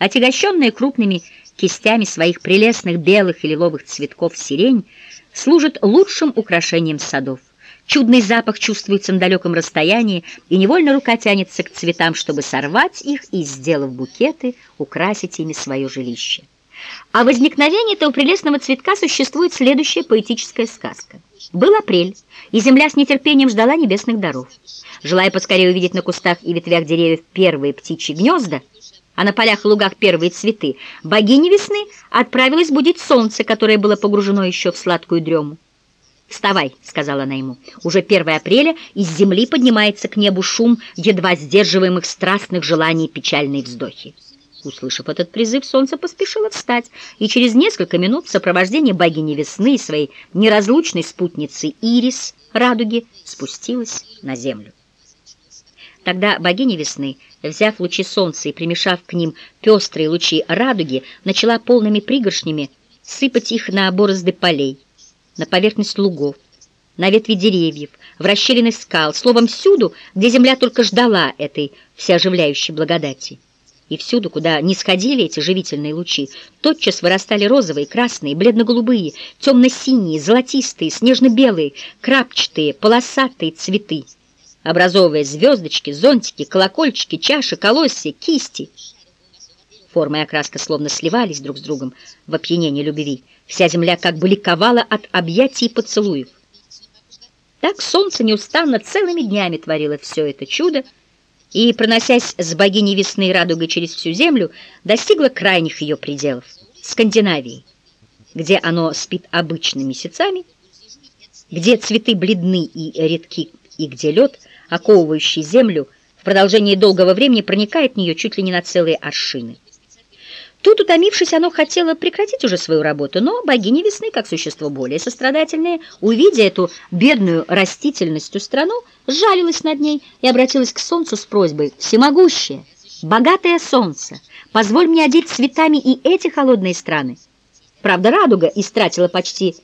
Отягощенная крупными кистями своих прелестных белых и лиловых цветков сирень служит лучшим украшением садов. Чудный запах чувствуется на далеком расстоянии, и невольно рука тянется к цветам, чтобы сорвать их и, сделав букеты, украсить ими свое жилище. О возникновении этого прелестного цветка существует следующая поэтическая сказка. Был апрель, и земля с нетерпением ждала небесных даров. Желая поскорее увидеть на кустах и ветвях деревьев первые птичьи гнезда, а на полях и лугах первые цветы, богиня весны отправилась будить солнце, которое было погружено еще в сладкую дрему. «Вставай», — сказала она ему. «Уже 1 апреля из земли поднимается к небу шум едва сдерживаемых страстных желаний и печальные вздохи». Услышав этот призыв, солнце поспешило встать, и через несколько минут в сопровождении богини весны и своей неразлучной спутницы Ирис, радуги, спустилась на землю. Тогда богиня весны, взяв лучи солнца и примешав к ним пестрые лучи радуги, начала полными пригоршнями сыпать их на борозды полей, на поверхность лугов, на ветви деревьев, в расщелины скал, словом, всюду, где земля только ждала этой всеоживляющей благодати. И всюду, куда не сходили эти живительные лучи, тотчас вырастали розовые, красные, бледно-голубые, темно-синие, золотистые, снежно-белые, крапчатые, полосатые цветы образовывая звездочки, зонтики, колокольчики, чаши, колосья, кисти. Форма и окраска словно сливались друг с другом в опьянении любви. Вся земля как бы ликовала от объятий и поцелуев. Так солнце неустанно целыми днями творило все это чудо, и, проносясь с богиней весны и радугой через всю землю, достигло крайних ее пределов — Скандинавии, где оно спит обычными месяцами, где цветы бледны и редки, и где лед — оковывающий землю, в продолжении долгого времени проникает в нее чуть ли не на целые аршины. Тут, утомившись, оно хотело прекратить уже свою работу, но богиня весны, как существо более сострадательное, увидя эту бедную растительностью страну, сжалилась над ней и обратилась к солнцу с просьбой «Всемогущее, богатое солнце, позволь мне одеть цветами и эти холодные страны». Правда, радуга истратила почти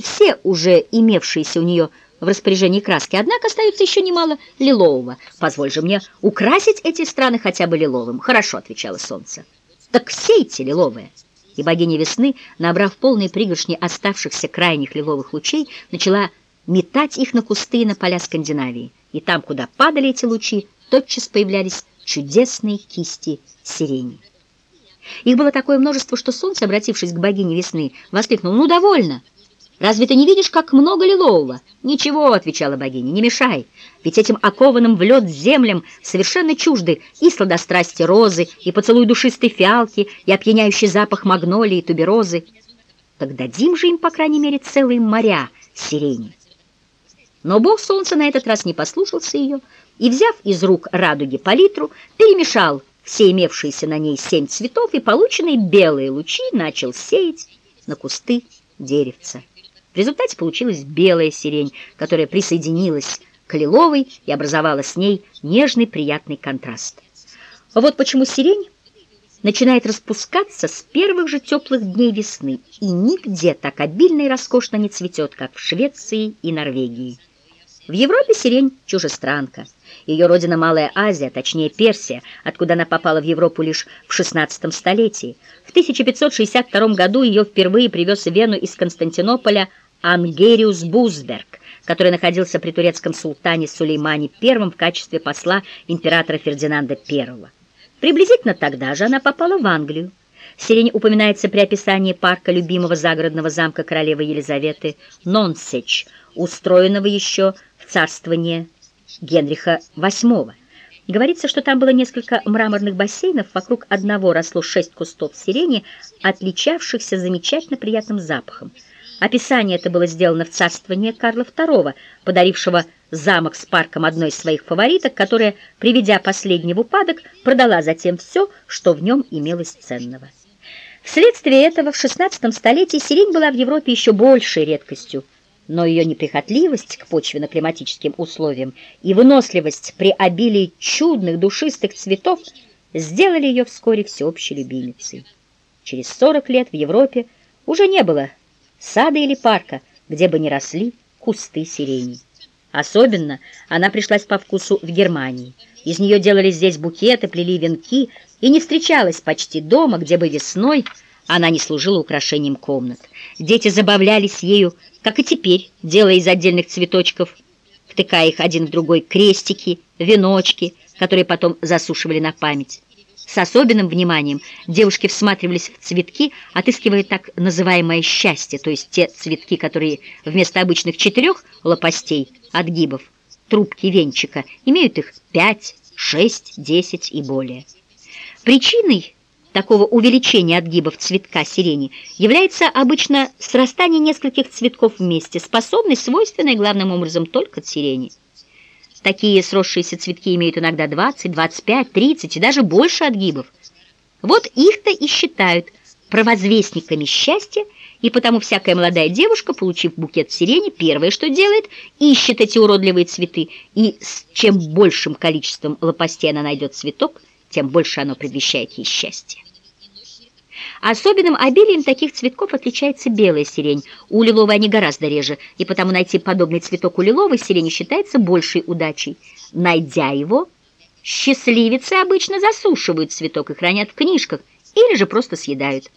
все уже имевшиеся у нее в распоряжении краски, однако остается еще немало лилового. Позволь же мне украсить эти страны хотя бы лиловым. Хорошо, отвечало солнце. Так сейте лиловое. И богиня весны, набрав полные пригоршни оставшихся крайних лиловых лучей, начала метать их на кусты и на поля Скандинавии. И там, куда падали эти лучи, тотчас появлялись чудесные кисти сирени. Их было такое множество, что солнце, обратившись к богине весны, воскликнуло «Ну, довольно!» Разве ты не видишь, как много лилового? Ничего, — отвечала богиня, — не мешай, ведь этим окованным в лед землям совершенно чужды и сладострастие розы, и поцелуй душистой фиалки, и опьяняющий запах магнолии и туберозы. Так дадим же им, по крайней мере, целые моря сирени. Но бог солнца на этот раз не послушался ее и, взяв из рук радуги палитру, перемешал все имевшиеся на ней семь цветов и полученные белые лучи начал сеять на кусты деревца. В результате получилась белая сирень, которая присоединилась к лиловой и образовала с ней нежный приятный контраст. Вот почему сирень начинает распускаться с первых же теплых дней весны и нигде так обильно и роскошно не цветет, как в Швеции и Норвегии. В Европе сирень – чужестранка. Ее родина Малая Азия, точнее Персия, откуда она попала в Европу лишь в XVI столетии. В 1562 году ее впервые привез в Вену из Константинополя Ангериус Бузберг, который находился при турецком султане Сулеймане I в качестве посла императора Фердинанда I. Приблизительно тогда же она попала в Англию. Сирень упоминается при описании парка любимого загородного замка королевы Елизаветы Нонсеч, устроенного еще в царствование Генриха VIII. Говорится, что там было несколько мраморных бассейнов, вокруг одного росло шесть кустов сирени, отличавшихся замечательно приятным запахом. Описание это было сделано в царствование Карла II, подарившего замок с парком одной из своих фавориток, которая, приведя последний в упадок, продала затем все, что в нем имелось ценного. Вследствие этого в XVI столетии сирень была в Европе еще большей редкостью, но ее неприхотливость к почвенно-климатическим условиям и выносливость при обилии чудных душистых цветов сделали ее вскоре всеобщей любимицей. Через 40 лет в Европе уже не было сада или парка, где бы не росли кусты сирени. Особенно она пришлась по вкусу в Германии. Из нее делали здесь букеты, плели венки, и не встречалась почти дома, где бы весной она не служила украшением комнат. Дети забавлялись ею, как и теперь, делая из отдельных цветочков, втыкая их один в другой, крестики, веночки, которые потом засушивали на память. С особенным вниманием девушки всматривались в цветки, отыскивая так называемое счастье, то есть те цветки, которые вместо обычных четырех лопастей, отгибов, трубки венчика, имеют их пять, шесть, десять и более. Причиной такого увеличения отгибов цветка сирени является обычно срастание нескольких цветков вместе, способность, свойственная главным образом только сирени. Такие сросшиеся цветки имеют иногда 20, 25, 30 и даже больше отгибов. Вот их-то и считают провозвестниками счастья, и потому всякая молодая девушка, получив букет сирени, первое, что делает, ищет эти уродливые цветы, и с чем большим количеством лопастей она найдет цветок, тем больше оно предвещает ей счастье. Особенным обилием таких цветков отличается белая сирень. У лиловой они гораздо реже, и потому найти подобный цветок у лиловой сирени считается большей удачей. Найдя его, счастливицы обычно засушивают цветок и хранят в книжках, или же просто съедают.